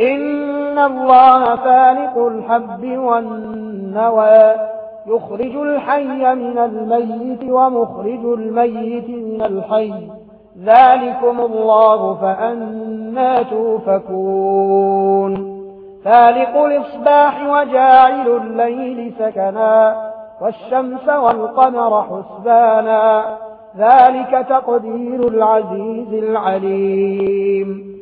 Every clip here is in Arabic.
إن الله فالق الحب والنوى يخرج الحي من الميت ومخرج الميت من الحي. ذلكم الله فأنا توفكون فالق الإصباح وجاعل الليل سكنا والشمس والقمر حسبانا. ذلك تقدير العزيز العليم.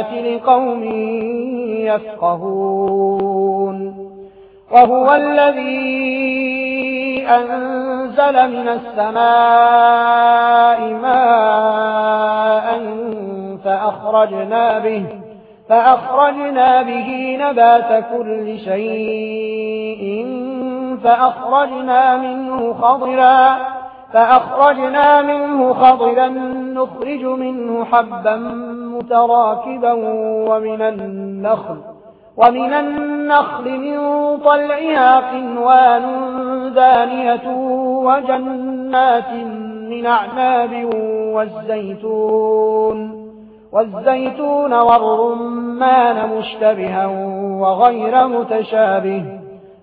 الآيات لقوم يفقهون. وهو الذي أنزل من السماء ماء فأخرجنا به فأخرجنا به نبات كل شيء فأخرجنا منه خضراً فأخرجنا منه خضرا نخرج منه حبا متراكبا ومن النخل ومن النخل من طلعها قنوان دانية وجنات من أعناب والزيتون والزيتون والرمان مشتبها وغير متشابه.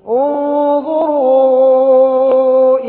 انظروا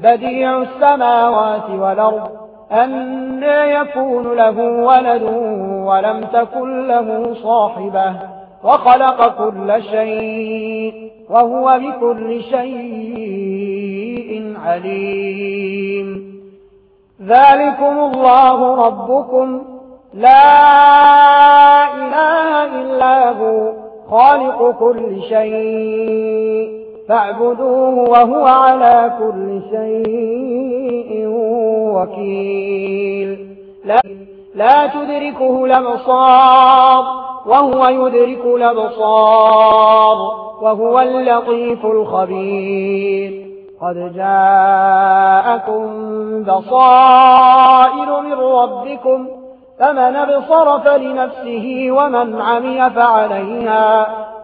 بديع السماوات والأرض أن يكون له ولد ولم تكن له صاحبة وخلق كل شيء وهو بكل شيء عليم. ذلكم الله ربكم لا إله إلا هو خالق كل شيء. فاعبدوه وهو على كل شيء وكيل. لا, لا تدركه الأبصار وهو يدرك الأبصار وهو اللطيف الخبير. قد جاءكم بصائر من ربكم فمن أبصر فلنفسه ومن عمي فعليها.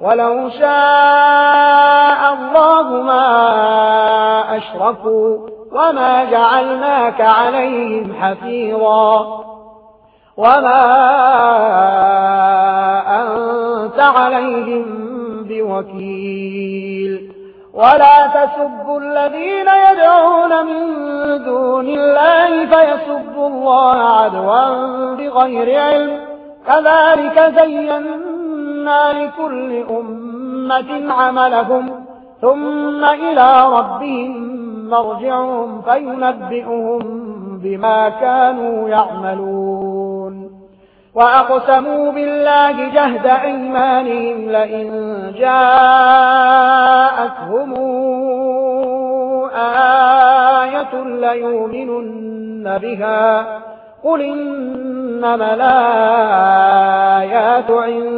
ولو شاء الله ما أشرفوا وما جعلناك عليهم حفيظا وما أنت عليهم بوكيل ولا تسبوا الذين يدعون من دون الله فيسبوا الله عدوا بغير علم. كذلك زينا لِكُلِّ أُمَّةٍ عَمَلَهُمْ ثُمَّ إِلَى رَبِّهِمْ مَرْجِعُهُمْ فَيُنَبِّئُهُمْ بِمَا كَانُوا يَعْمَلُونَ وَأَقْسَمُوا بِاللَّهِ جَهْدَ أَيْمَانِهِمْ لَئِن جَاءَتْهُمْ آيَةٌ لَّيُؤْمِنُنَّ بِهَا قُلْ إِنَّمَا الْآيَاتُ عندهم